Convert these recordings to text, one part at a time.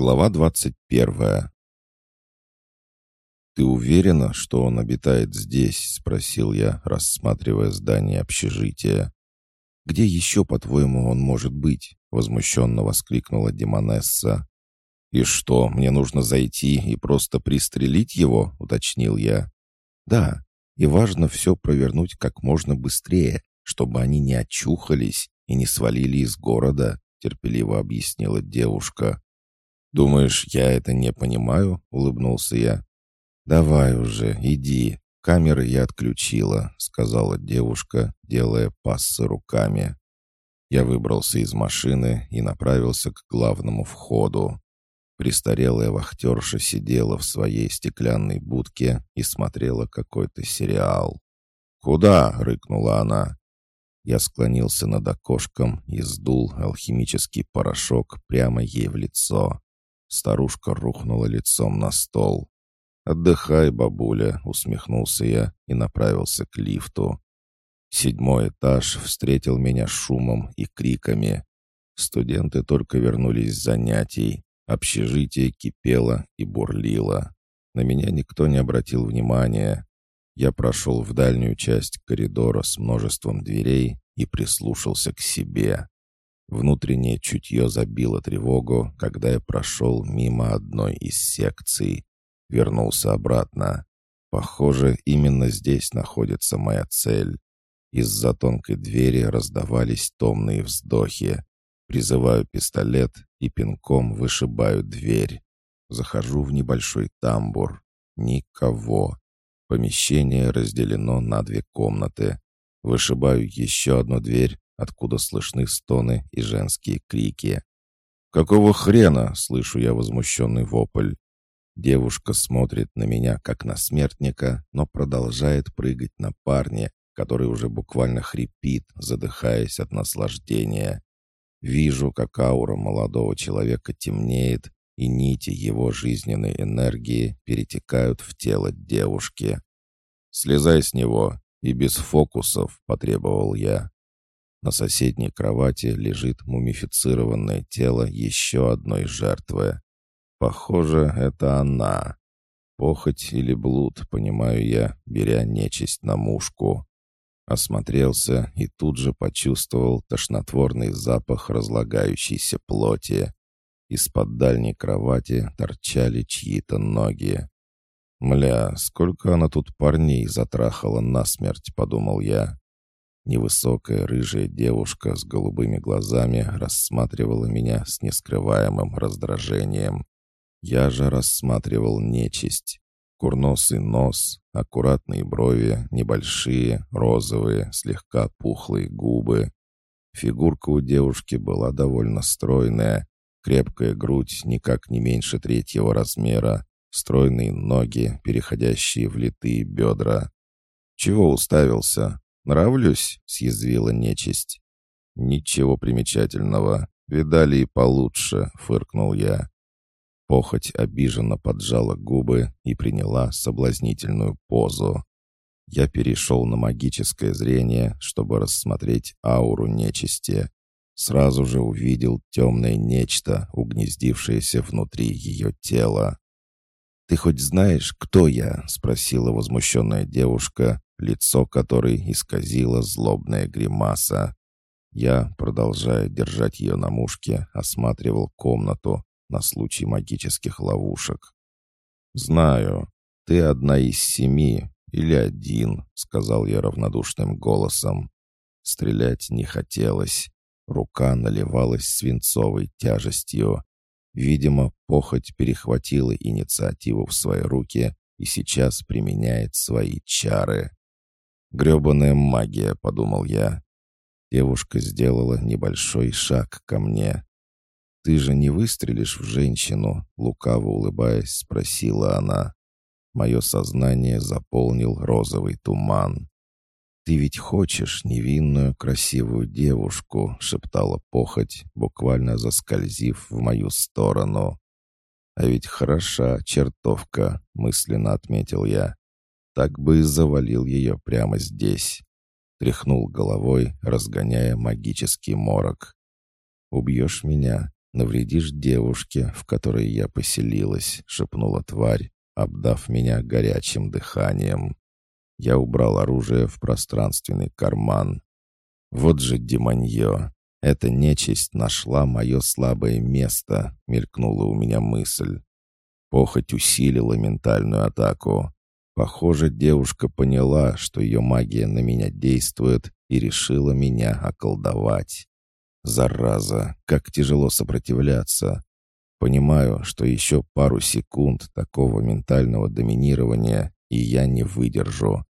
Глава двадцать первая. «Ты уверена, что он обитает здесь?» — спросил я, рассматривая здание общежития. «Где еще, по-твоему, он может быть?» — возмущенно воскликнула Демонесса. «И что, мне нужно зайти и просто пристрелить его?» — уточнил я. «Да, и важно все провернуть как можно быстрее, чтобы они не очухались и не свалили из города», — терпеливо объяснила девушка. «Думаешь, я это не понимаю?» — улыбнулся я. «Давай уже, иди. Камеры я отключила», — сказала девушка, делая пассы руками. Я выбрался из машины и направился к главному входу. Престарелая вахтерша сидела в своей стеклянной будке и смотрела какой-то сериал. «Куда?» — рыкнула она. Я склонился над окошком и сдул алхимический порошок прямо ей в лицо. Старушка рухнула лицом на стол. «Отдыхай, бабуля», — усмехнулся я и направился к лифту. Седьмой этаж встретил меня шумом и криками. Студенты только вернулись с занятий. Общежитие кипело и бурлило. На меня никто не обратил внимания. Я прошел в дальнюю часть коридора с множеством дверей и прислушался к себе. Внутреннее чутье забило тревогу, когда я прошел мимо одной из секций. Вернулся обратно. Похоже, именно здесь находится моя цель. Из-за тонкой двери раздавались томные вздохи. Призываю пистолет и пинком вышибаю дверь. Захожу в небольшой тамбур. Никого. Помещение разделено на две комнаты. Вышибаю еще одну дверь откуда слышны стоны и женские крики. «Какого хрена?» — слышу я возмущенный вопль. Девушка смотрит на меня, как на смертника, но продолжает прыгать на парня, который уже буквально хрипит, задыхаясь от наслаждения. Вижу, как аура молодого человека темнеет, и нити его жизненной энергии перетекают в тело девушки. «Слезай с него, и без фокусов», — потребовал я. На соседней кровати лежит мумифицированное тело еще одной жертвы. Похоже, это она. Похоть или блуд, понимаю я, беря нечисть на мушку. Осмотрелся и тут же почувствовал тошнотворный запах разлагающейся плоти. Из-под дальней кровати торчали чьи-то ноги. «Мля, сколько она тут парней затрахала насмерть», — подумал я. Невысокая рыжая девушка с голубыми глазами рассматривала меня с нескрываемым раздражением. Я же рассматривал нечисть. Курносый нос, аккуратные брови, небольшие, розовые, слегка пухлые губы. Фигурка у девушки была довольно стройная, крепкая грудь никак не меньше третьего размера, стройные ноги, переходящие в литые бедра. «Чего уставился?» «Нравлюсь?» — съязвила нечисть. «Ничего примечательного. Видали и получше», — фыркнул я. Похоть обиженно поджала губы и приняла соблазнительную позу. Я перешел на магическое зрение, чтобы рассмотреть ауру нечисти. Сразу же увидел темное нечто, угнездившееся внутри ее тела. «Ты хоть знаешь, кто я?» — спросила возмущенная девушка, лицо которой исказило злобная гримаса. Я, продолжая держать ее на мушке, осматривал комнату на случай магических ловушек. «Знаю, ты одна из семи или один», — сказал я равнодушным голосом. Стрелять не хотелось. Рука наливалась свинцовой тяжестью. Видимо, похоть перехватила инициативу в свои руки и сейчас применяет свои чары. «Гребаная магия», — подумал я. Девушка сделала небольшой шаг ко мне. «Ты же не выстрелишь в женщину?» — лукаво улыбаясь, спросила она. Мое сознание заполнил розовый туман. «Ты ведь хочешь невинную, красивую девушку», — шептала похоть, буквально заскользив в мою сторону. «А ведь хороша чертовка», — мысленно отметил я так бы и завалил ее прямо здесь. Тряхнул головой, разгоняя магический морок. «Убьешь меня, навредишь девушке, в которой я поселилась», — шепнула тварь, обдав меня горячим дыханием. Я убрал оружие в пространственный карман. «Вот же демонье! Эта нечисть нашла мое слабое место», — мелькнула у меня мысль. Похоть усилила ментальную атаку. Похоже, девушка поняла, что ее магия на меня действует, и решила меня околдовать. Зараза, как тяжело сопротивляться. Понимаю, что еще пару секунд такого ментального доминирования, и я не выдержу.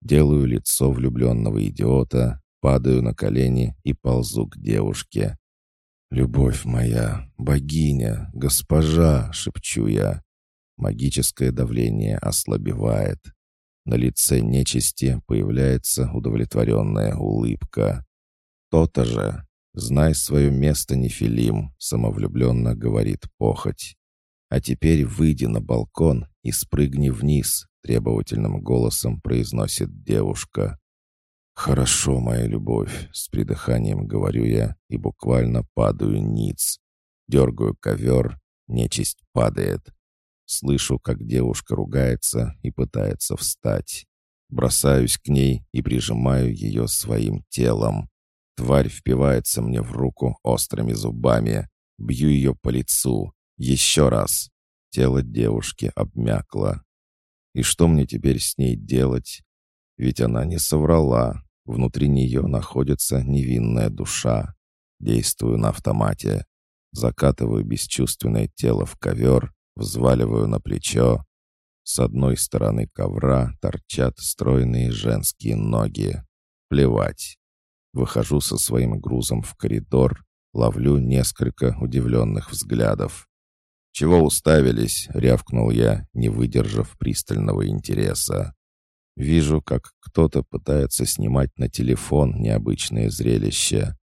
Делаю лицо влюбленного идиота, падаю на колени и ползу к девушке. «Любовь моя, богиня, госпожа!» — шепчу я. Магическое давление ослабевает. На лице нечисти появляется удовлетворенная улыбка. «То-то же! Знай свое место, Нефилим!» — самовлюбленно говорит похоть. «А теперь выйди на балкон и спрыгни вниз», — требовательным голосом произносит девушка. «Хорошо, моя любовь», — с придыханием говорю я и буквально падаю ниц. Дергаю ковер, нечисть падает. Слышу, как девушка ругается и пытается встать. Бросаюсь к ней и прижимаю ее своим телом. Тварь впивается мне в руку острыми зубами. Бью ее по лицу. Еще раз. Тело девушки обмякло. И что мне теперь с ней делать? Ведь она не соврала. Внутри нее находится невинная душа. Действую на автомате. Закатываю бесчувственное тело в ковер, взваливаю на плечо. С одной стороны ковра торчат стройные женские ноги. Плевать. Выхожу со своим грузом в коридор, ловлю несколько удивленных взглядов. «Чего уставились?» — рявкнул я, не выдержав пристального интереса. Вижу, как кто-то пытается снимать на телефон необычное зрелище.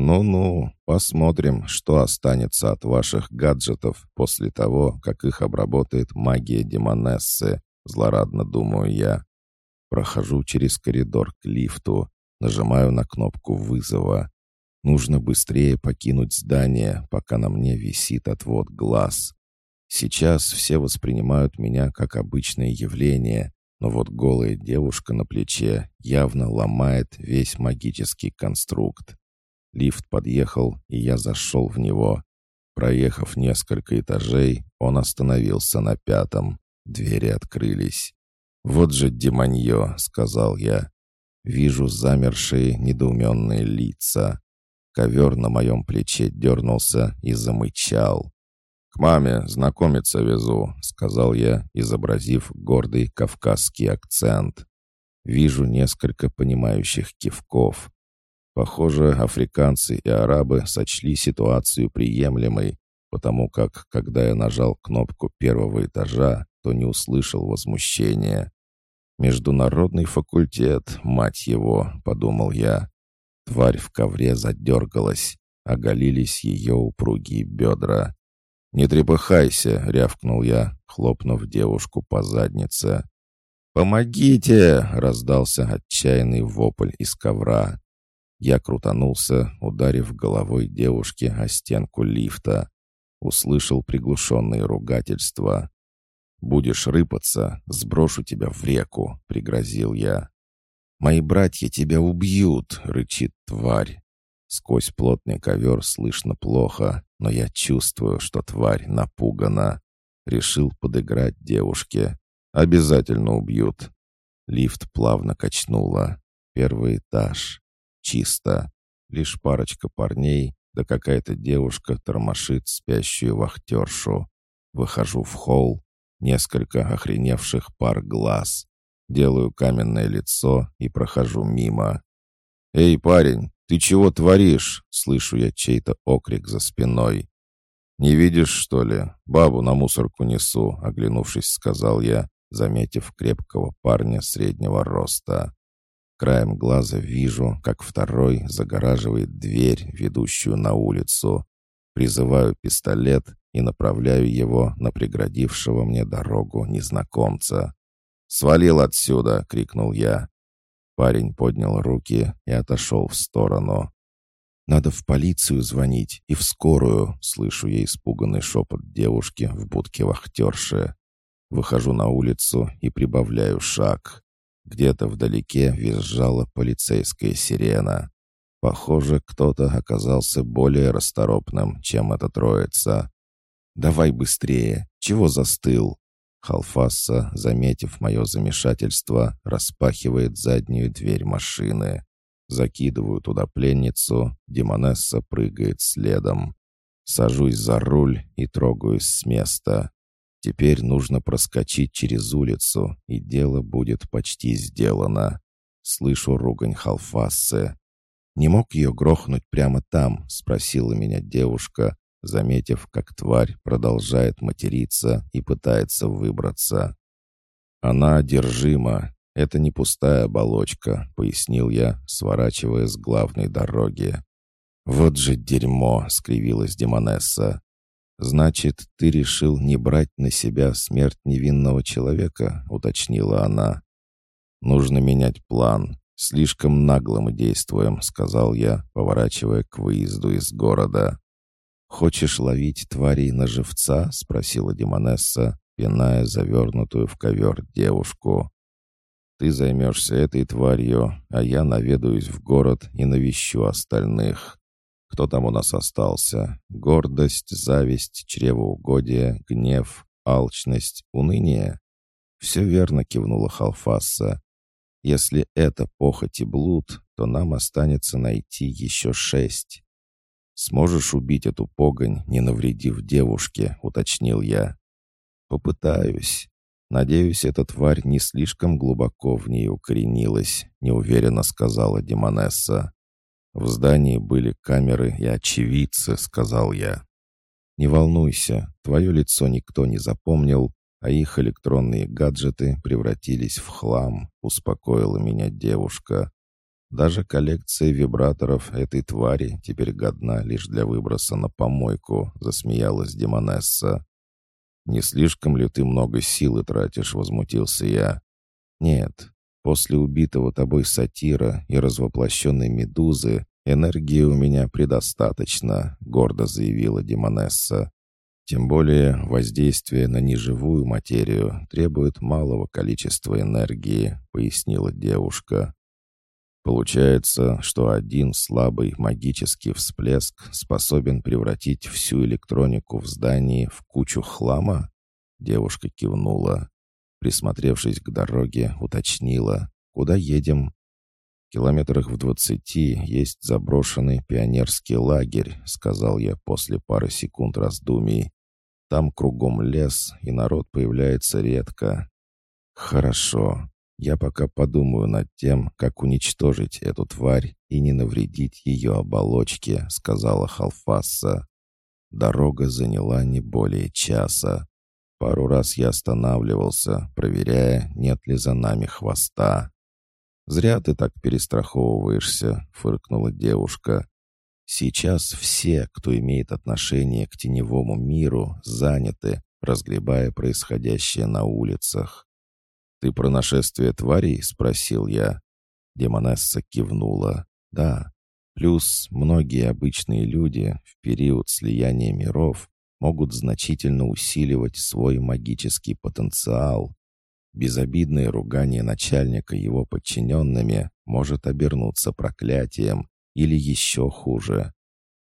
Ну-ну, посмотрим, что останется от ваших гаджетов после того, как их обработает магия Демонессы, злорадно думаю я. Прохожу через коридор к лифту, нажимаю на кнопку вызова. Нужно быстрее покинуть здание, пока на мне висит отвод глаз. Сейчас все воспринимают меня как обычное явление, но вот голая девушка на плече явно ломает весь магический конструкт. Лифт подъехал, и я зашел в него. Проехав несколько этажей, он остановился на пятом. Двери открылись. «Вот же демонье!» — сказал я. Вижу замершие недоуменные лица. Ковер на моем плече дернулся и замычал. «К маме знакомиться везу», — сказал я, изобразив гордый кавказский акцент. Вижу несколько понимающих кивков. Похоже, африканцы и арабы сочли ситуацию приемлемой, потому как, когда я нажал кнопку первого этажа, то не услышал возмущения. «Международный факультет, мать его», — подумал я. Тварь в ковре задергалась, оголились ее упругие бедра. «Не трепыхайся!» — рявкнул я, хлопнув девушку по заднице. «Помогите!» — раздался отчаянный вопль из ковра. Я крутанулся, ударив головой девушки о стенку лифта. Услышал приглушенные ругательства. «Будешь рыпаться, сброшу тебя в реку», — пригрозил я. «Мои братья тебя убьют!» — рычит тварь. Сквозь плотный ковер слышно плохо, но я чувствую, что тварь напугана. Решил подыграть девушке. Обязательно убьют. Лифт плавно качнуло. Первый этаж. Чисто. Лишь парочка парней, да какая-то девушка тормошит спящую вахтершу. Выхожу в холл. Несколько охреневших пар глаз. Делаю каменное лицо и прохожу мимо. «Эй, парень, «Ты чего творишь?» — слышу я чей-то окрик за спиной. «Не видишь, что ли? Бабу на мусорку несу», — оглянувшись, сказал я, заметив крепкого парня среднего роста. Краем глаза вижу, как второй загораживает дверь, ведущую на улицу. Призываю пистолет и направляю его на преградившего мне дорогу незнакомца. «Свалил отсюда!» — крикнул я. Парень поднял руки и отошел в сторону. Надо в полицию звонить и в скорую, слышу я испуганный шепот девушки в будке вахтерши. Выхожу на улицу и прибавляю шаг. Где-то вдалеке визжала полицейская сирена. Похоже, кто-то оказался более расторопным, чем эта троица. «Давай быстрее! Чего застыл?» Халфасса, заметив мое замешательство, распахивает заднюю дверь машины. Закидываю туда пленницу, Демонесса прыгает следом. Сажусь за руль и трогаюсь с места. Теперь нужно проскочить через улицу, и дело будет почти сделано. Слышу ругань Халфассы. «Не мог ее грохнуть прямо там?» — спросила меня девушка, заметив, как тварь продолжает материться и пытается выбраться. «Она одержима. Это не пустая оболочка», — пояснил я, сворачивая с главной дороги. «Вот же дерьмо!» — скривилась Демонесса. «Значит, ты решил не брать на себя смерть невинного человека?» — уточнила она. «Нужно менять план. Слишком нагло мы действуем», — сказал я, поворачивая к выезду из города. «Хочешь ловить тварей на живца?» — спросила Демонесса, пиная завернутую в ковер девушку. «Ты займешься этой тварью, а я наведаюсь в город и навещу остальных. Кто там у нас остался? Гордость, зависть, чревоугодие, гнев, алчность, уныние?» «Все верно», — кивнула Халфаса. «Если это похоть и блуд, то нам останется найти еще шесть». «Сможешь убить эту погонь, не навредив девушке?» — уточнил я. «Попытаюсь. Надеюсь, эта тварь не слишком глубоко в ней укоренилась», — неуверенно сказала Демонесса. «В здании были камеры и очевидцы», — сказал я. «Не волнуйся, твое лицо никто не запомнил, а их электронные гаджеты превратились в хлам», — успокоила меня девушка. Даже коллекция вибраторов этой твари теперь годна лишь для выброса на помойку», — засмеялась Демонесса. «Не слишком ли ты много силы тратишь?» — возмутился я. «Нет, после убитого тобой сатира и развоплощенной медузы энергии у меня предостаточно», — гордо заявила Демонесса. «Тем более воздействие на неживую материю требует малого количества энергии», — пояснила девушка. Получается, что один слабый магический всплеск способен превратить всю электронику в здании в кучу хлама? Девушка кивнула. Присмотревшись к дороге, уточнила. «Куда едем?» «Километрах в двадцати есть заброшенный пионерский лагерь», сказал я после пары секунд раздумий. «Там кругом лес, и народ появляется редко». «Хорошо. Я пока подумаю над тем, как уничтожить эту тварь и не навредить ее оболочке», — сказала Халфасса. Дорога заняла не более часа. Пару раз я останавливался, проверяя, нет ли за нами хвоста. «Зря ты так перестраховываешься», — фыркнула девушка. «Сейчас все, кто имеет отношение к теневому миру, заняты, разгребая происходящее на улицах. «Ты про нашествие тварей?» — спросил я. Демонесса кивнула. «Да. Плюс многие обычные люди в период слияния миров могут значительно усиливать свой магический потенциал. Безобидное ругание начальника его подчиненными может обернуться проклятием или еще хуже.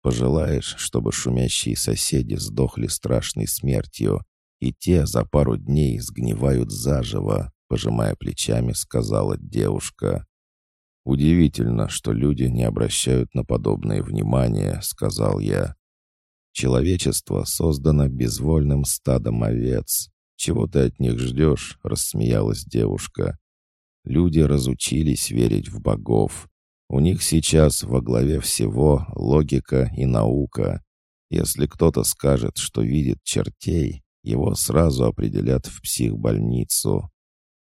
Пожелаешь, чтобы шумящие соседи сдохли страшной смертью, и те за пару дней сгнивают заживо, пожимая плечами, сказала девушка. «Удивительно, что люди не обращают на подобное внимание», — сказал я. «Человечество создано безвольным стадом овец. Чего ты от них ждешь?» — рассмеялась девушка. «Люди разучились верить в богов. У них сейчас во главе всего логика и наука. Если кто-то скажет, что видит чертей, его сразу определят в психбольницу.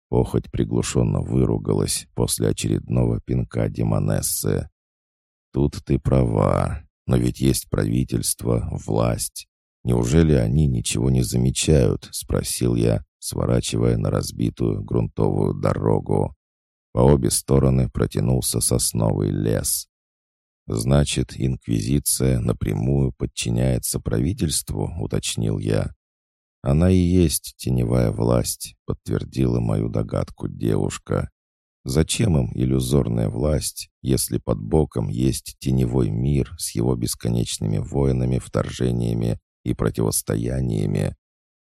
Похоть приглушенно выругалась после очередного пинка Демонессы. «Тут ты права, но ведь есть правительство, власть. Неужели они ничего не замечают?» — спросил я, сворачивая на разбитую грунтовую дорогу. По обе стороны протянулся сосновый лес. «Значит, Инквизиция напрямую подчиняется правительству», — уточнил я. «Она и есть теневая власть», — подтвердила мою догадку девушка. «Зачем им иллюзорная власть, если под боком есть теневой мир с его бесконечными воинами, вторжениями и противостояниями?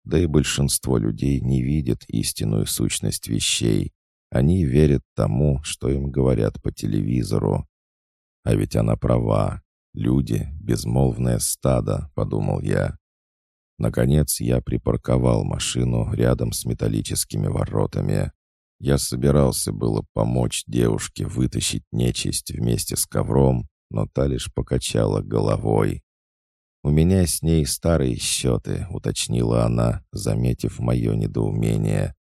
Да и большинство людей не видит истинную сущность вещей. Они верят тому, что им говорят по телевизору. А ведь она права. Люди — безмолвное стадо, подумал я. Наконец я припарковал машину рядом с металлическими воротами. Я собирался было помочь девушке вытащить нечисть вместе с ковром, но та лишь покачала головой. «У меня с ней старые счеты», — уточнила она, заметив мое недоумение.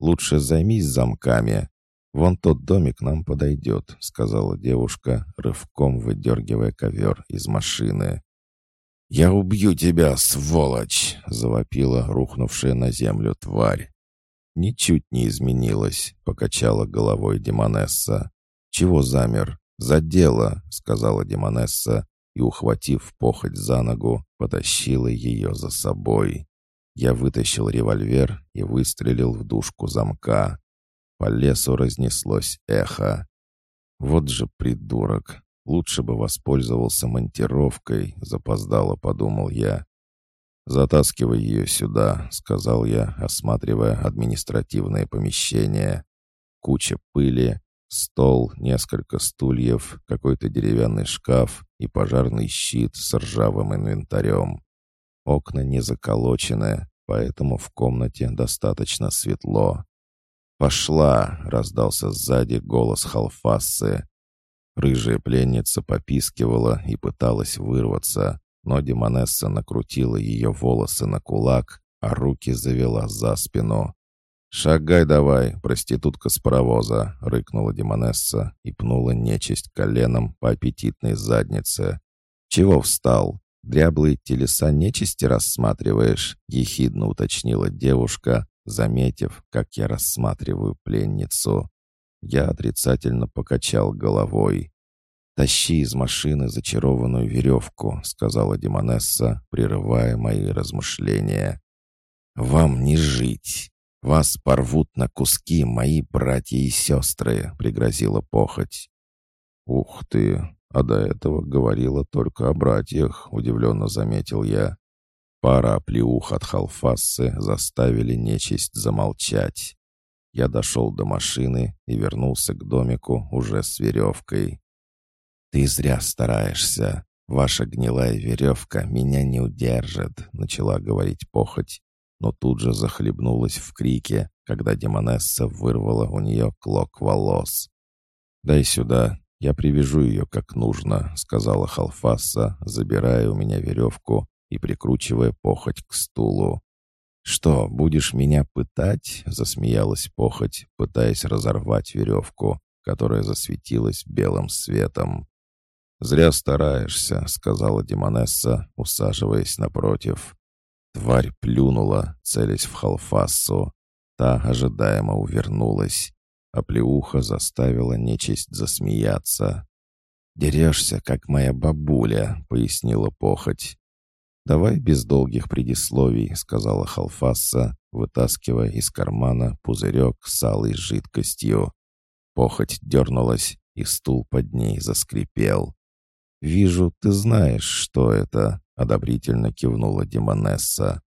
«Лучше займись замками. Вон тот домик нам подойдет», — сказала девушка, рывком выдергивая ковер из машины. «Я убью тебя, сволочь!» — завопила рухнувшая на землю тварь. «Ничуть не изменилось», — покачала головой Демонесса. «Чего замер? За дело», — сказала Демонесса и, ухватив похоть за ногу, потащила ее за собой. Я вытащил револьвер и выстрелил в дужку замка. По лесу разнеслось эхо. «Вот же придурок! Лучше бы воспользовался монтировкой», — запоздало подумал я. «Затаскивай ее сюда», — сказал я, осматривая административное помещение. Куча пыли, Стол, несколько стульев, какой-то деревянный шкаф и пожарный щит с ржавым инвентарем. Окна не заколочены, поэтому в комнате достаточно светло. «Пошла!» — раздался сзади голос Халфассы. Рыжая пленница попискивала и пыталась вырваться, но Демонесса накрутила ее волосы на кулак, а руки завела за спину. «Шагай давай, проститутка с паровоза!» — рыкнула Демонесса и пнула нечисть коленом по аппетитной заднице. «Чего встал? Дряблые телеса нечисти рассматриваешь?» — ехидно уточнила девушка, заметив, как я рассматриваю пленницу. Я отрицательно покачал головой. «Тащи из машины зачарованную веревку», — сказала Демонесса, прерывая мои размышления. «Вам не жить!» «Вас порвут на куски мои братья и сестры», — пригрозила похоть. «Ух ты! А до этого говорила только о братьях», — удивленно заметил я. Пара оплеух от халфассы заставили нечисть замолчать. Я дошел до машины и вернулся к домику уже с веревкой. «Ты зря стараешься. Ваша гнилая веревка меня не удержит», — начала говорить похоть но тут же захлебнулась в крике, когда Демонесса вырвала у нее клок волос. «Дай сюда, я привяжу ее как нужно», — сказала Халфаса, забирая у меня веревку и прикручивая похоть к стулу. «Что, будешь меня пытать?» — засмеялась похоть, пытаясь разорвать веревку, которая засветилась белым светом. «Зря стараешься», — сказала Демонесса, усаживаясь напротив. Тварь плюнула, целясь в Халфассу. Та ожидаемо увернулась, а плеуха заставила нечисть засмеяться. «Дерешься, как моя бабуля», — пояснила похоть. «Давай без долгих предисловий», — сказала Халфасса, вытаскивая из кармана пузырек с алой жидкостью. Похоть дернулась, и стул под ней заскрипел. «Вижу, ты знаешь, что это», — одобрительно кивнула Демонесса.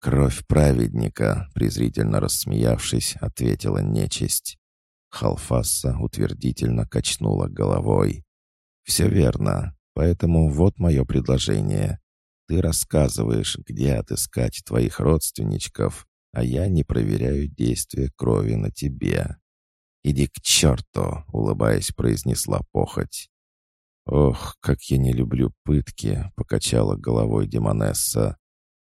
«Кровь праведника», — презрительно рассмеявшись, ответила нечисть. Халфасса утвердительно качнула головой. «Все верно, поэтому вот мое предложение. Ты рассказываешь, где отыскать твоих родственничков, а я не проверяю действие крови на тебе». «Иди к черту!» — улыбаясь, произнесла похоть. «Ох, как я не люблю пытки!» — покачала головой Демонесса.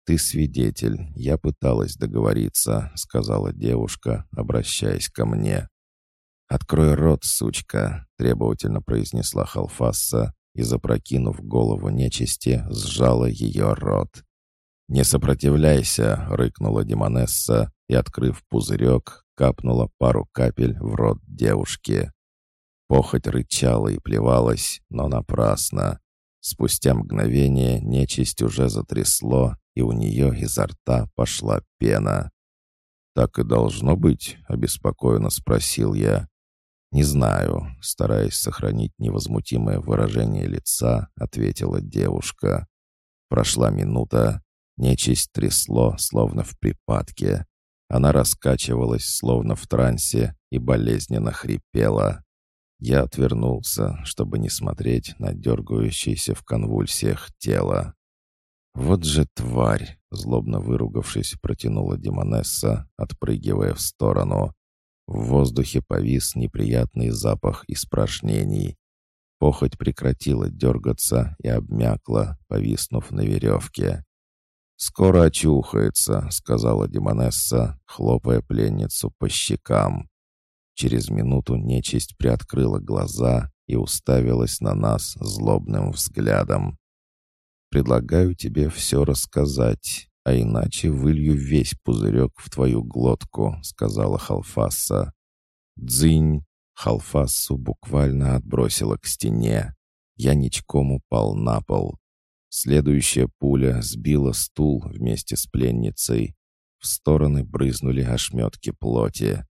«Ты свидетель, я пыталась договориться», — сказала девушка, обращаясь ко мне. «Открой рот, сучка!» — требовательно произнесла Халфасса и, запрокинув голову нечисти, сжала ее рот. «Не сопротивляйся!» — рыкнула Демонесса и, открыв пузырек, капнула пару капель в рот девушки. Похоть рычала и плевалась, но напрасно. Спустя мгновение нечисть уже затрясло, и у нее изо рта пошла пена. «Так и должно быть?» — обеспокоенно спросил я. «Не знаю», — стараясь сохранить невозмутимое выражение лица, ответила девушка. Прошла минута, нечисть трясло, словно в припадке. Она раскачивалась, словно в трансе, и болезненно хрипела. Я отвернулся, чтобы не смотреть на дергающееся в конвульсиях тело. «Вот же тварь!» — злобно выругавшись, протянула Демонесса, отпрыгивая в сторону. В воздухе повис неприятный запах испражнений. Похоть прекратила дергаться и обмякла, повиснув на веревке. «Скоро очухается», — сказала Демонесса, хлопая пленницу по щекам. Через минуту нечисть приоткрыла глаза и уставилась на нас злобным взглядом. «Предлагаю тебе все рассказать, а иначе вылью весь пузырек в твою глотку», — сказала Халфаса. «Дзынь!» — Халфассу буквально отбросила к стене. Я ничком упал на пол. Следующая пуля сбила стул вместе с пленницей. В стороны брызнули ошметки плоти.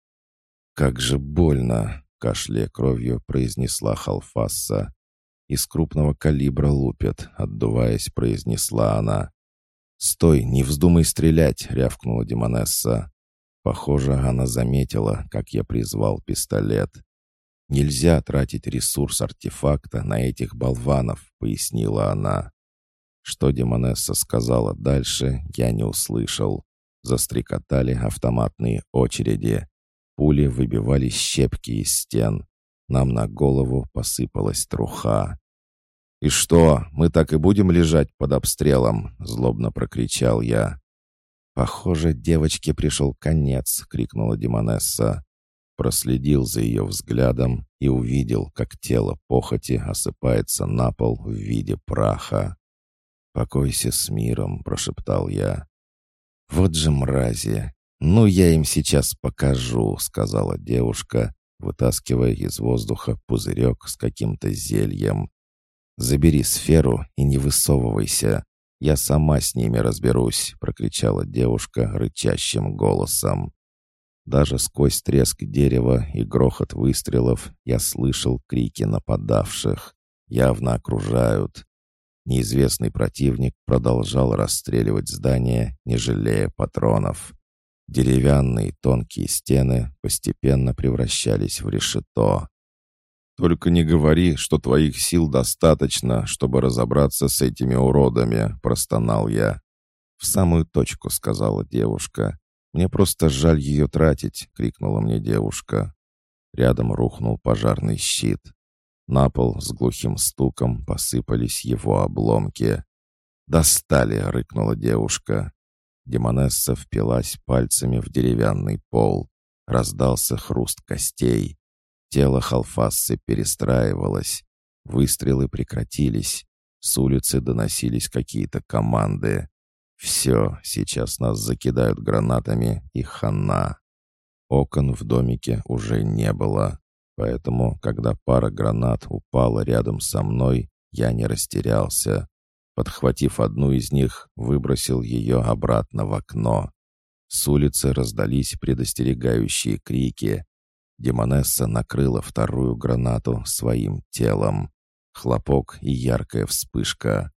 «Как же больно!» — кашляя кровью произнесла Халфасса. «Из крупного калибра лупят», — отдуваясь, произнесла она. «Стой, не вздумай стрелять!» — рявкнула Демонесса. Похоже, она заметила, как я призвал пистолет. «Нельзя тратить ресурс артефакта на этих болванов», — пояснила она. Что Демонесса сказала дальше, я не услышал. Застрекотали автоматные очереди. Пули выбивали щепки из стен. Нам на голову посыпалась труха. «И что, мы так и будем лежать под обстрелом?» — злобно прокричал я. «Похоже, девочке пришел конец», — крикнула Демонесса. Проследил за ее взглядом и увидел, как тело похоти осыпается на пол в виде праха. «Покойся с миром», — прошептал я. «Вот же мрази! Ну, я им сейчас покажу», — сказала девушка, вытаскивая из воздуха пузырек с каким-то зельем. «Забери сферу и не высовывайся. Я сама с ними разберусь», — прокричала девушка рычащим голосом. Даже сквозь треск дерева и грохот выстрелов я слышал крики нападавших. Явно окружают. Неизвестный противник продолжал расстреливать здание, не жалея патронов. Деревянные тонкие стены постепенно превращались в решето. «Только не говори, что твоих сил достаточно, чтобы разобраться с этими уродами», — простонал я. «В самую точку», — сказала девушка. «Мне просто жаль ее тратить», — крикнула мне девушка. Рядом рухнул пожарный щит. На пол с глухим стуком посыпались его обломки. «Достали!» — рыкнула девушка. Демонесса впилась пальцами в деревянный пол. Раздался хруст костей. Тело Халфассы перестраивалось. Выстрелы прекратились. С улицы доносились какие-то команды. «Все, сейчас нас закидают гранатами, и хана». Окон в домике уже не было. Поэтому, когда пара гранат упала рядом со мной, я не растерялся. Подхватив одну из них, выбросил ее обратно в окно. С улицы раздались предостерегающие крики. Демонесса накрыла вторую гранату своим телом. Хлопок и яркая вспышка.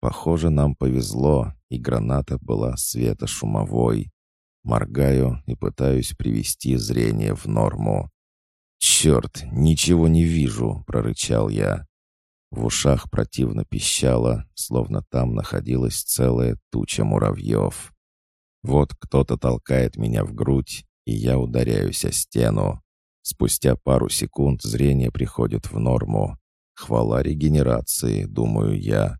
Похоже, нам повезло, и граната была светошумовой. Моргаю и пытаюсь привести зрение в норму. «Черт, ничего не вижу!» — прорычал я. В ушах противно пищало, словно там находилась целая туча муравьев. Вот кто-то толкает меня в грудь, и я ударяюсь о стену. Спустя пару секунд зрение приходит в норму. Хвала регенерации, думаю я.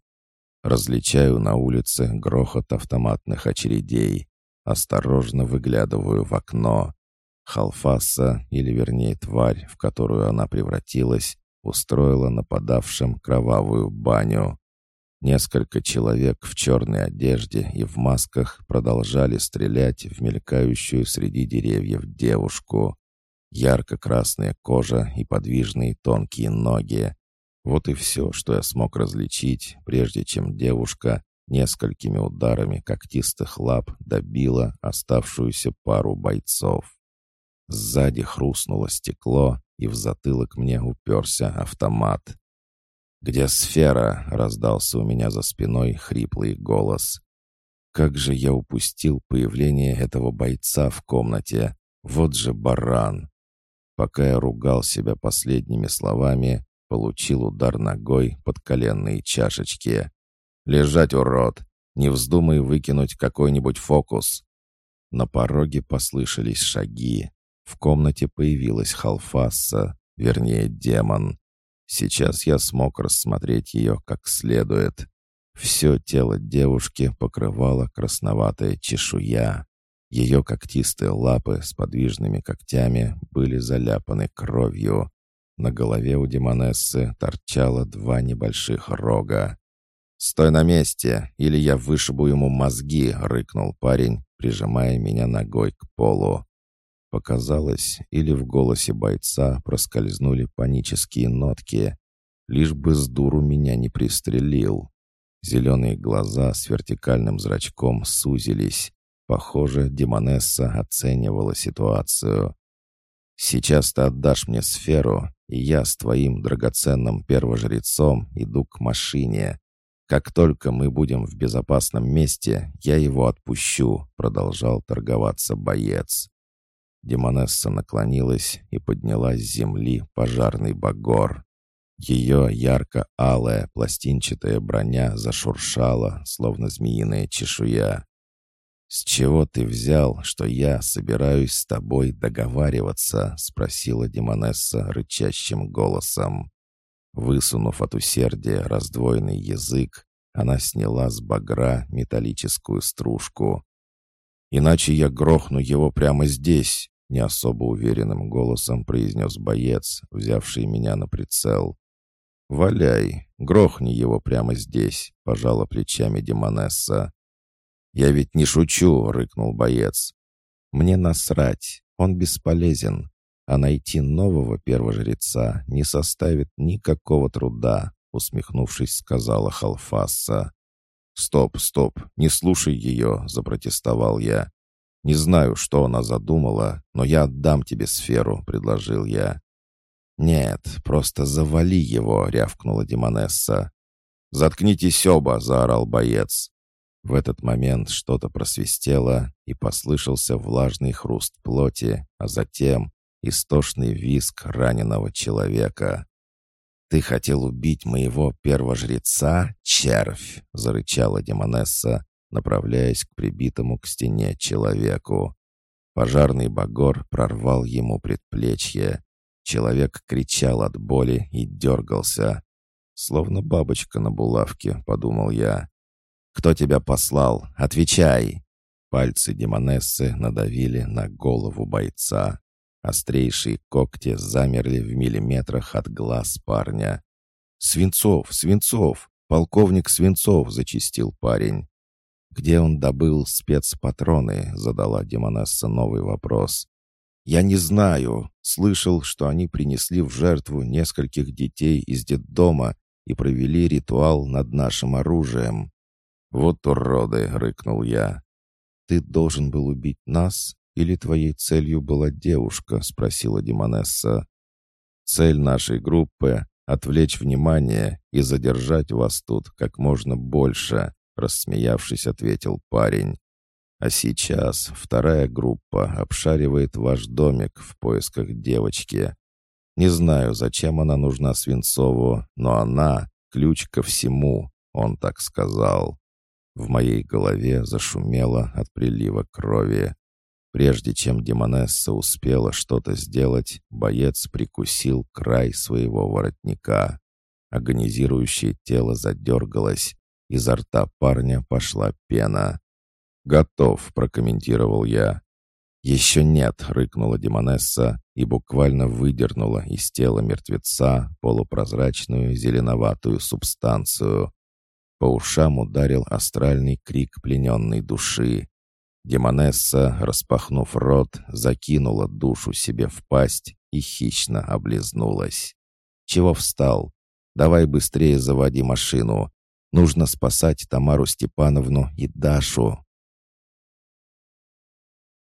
Различаю на улице грохот автоматных очередей. Осторожно выглядываю в окно. Халфаса, или вернее тварь, в которую она превратилась, устроила нападавшим кровавую баню. Несколько человек в черной одежде и в масках продолжали стрелять в мелькающую среди деревьев девушку. Ярко-красная кожа и подвижные тонкие ноги. Вот и все, что я смог различить, прежде чем девушка несколькими ударами когтистых лап добила оставшуюся пару бойцов. Сзади хрустнуло стекло, и в затылок мне уперся автомат. «Где сфера?» — раздался у меня за спиной хриплый голос. «Как же я упустил появление этого бойца в комнате! Вот же баран!» Пока я ругал себя последними словами, получил удар ногой под коленные чашечки. «Лежать, урод! Не вздумай выкинуть какой-нибудь фокус!» На пороге послышались шаги. В комнате появилась Халфасса, вернее, демон. Сейчас я смог рассмотреть ее как следует. Все тело девушки покрывало красноватая чешуя. Ее когтистые лапы с подвижными когтями были заляпаны кровью. На голове у демонессы торчало два небольших рога. «Стой на месте, или я вышибу ему мозги!» — рыкнул парень, прижимая меня ногой к полу. Показалось, или в голосе бойца проскользнули панические нотки. Лишь бы с дуру меня не пристрелил. Зеленые глаза с вертикальным зрачком сузились. Похоже, Демонесса оценивала ситуацию. «Сейчас ты отдашь мне сферу, и я с твоим драгоценным первожрецом иду к машине. Как только мы будем в безопасном месте, я его отпущу», — продолжал торговаться боец. Демонесса наклонилась и подняла с земли пожарный багор. Ее ярко-алая пластинчатая броня зашуршала, словно змеиная чешуя. «С чего ты взял, что я собираюсь с тобой договариваться?» — спросила Демонесса рычащим голосом. Высунув от усердия раздвоенный язык, она сняла с багра металлическую стружку. «Иначе я грохну его прямо здесь!» Не особо уверенным голосом произнес боец, взявший меня на прицел. «Валяй, грохни его прямо здесь», — пожала плечами Демонесса. «Я ведь не шучу», — рыкнул боец. «Мне насрать, он бесполезен, а найти нового первожреца не составит никакого труда», — усмехнувшись, сказала Халфасса. «Стоп, стоп, не слушай ее», — запротестовал я. «Не знаю, что она задумала, но я отдам тебе сферу», — предложил я. «Нет, просто завали его», — рявкнула Демонесса. «Заткнитесь оба!» — заорал боец. В этот момент что-то просвистело, и послышался влажный хруст плоти, а затем истошный визг раненого человека. «Ты хотел убить моего первожреца, червь!» — зарычала Демонесса, направляясь к прибитому к стене человеку. Пожарный багор прорвал ему предплечье. Человек кричал от боли и дергался. «Словно бабочка на булавке», — подумал я. «Кто тебя послал? Отвечай!» Пальцы демонессы надавили на голову бойца. Острейшие когти замерли в миллиметрах от глаз парня. «Свинцов! Свинцов! Полковник Свинцов!» — зачистил парень. «Где он добыл спецпатроны?» — задала Демонесса новый вопрос. «Я не знаю. Слышал, что они принесли в жертву нескольких детей из детдома и провели ритуал над нашим оружием». «Вот уроды!» — рыкнул я. «Ты должен был убить нас, или твоей целью была девушка?» — спросила Демонесса. «Цель нашей группы — отвлечь внимание и задержать вас тут как можно больше», рассмеявшись, ответил парень. А сейчас вторая группа обшаривает ваш домик в поисках девочки. Не знаю, зачем она нужна Свинцову, но она — ключ ко всему, он так сказал. В моей голове зашумело от прилива крови. Прежде чем Демонесса успела что-то сделать, боец прикусил край своего воротника. Агонизирующее тело задергалось, Изо рта парня пошла пена. «Готов», — прокомментировал я. «Еще нет», — рыкнула Демонесса и буквально выдернула из тела мертвеца полупрозрачную зеленоватую субстанцию. По ушам ударил астральный крик плененной души. Демонесса, распахнув рот, закинула душу себе в пасть и хищно облизнулась. «Чего встал? Давай быстрее заводи машину. Нужно спасать Тамару Степановну и Дашу».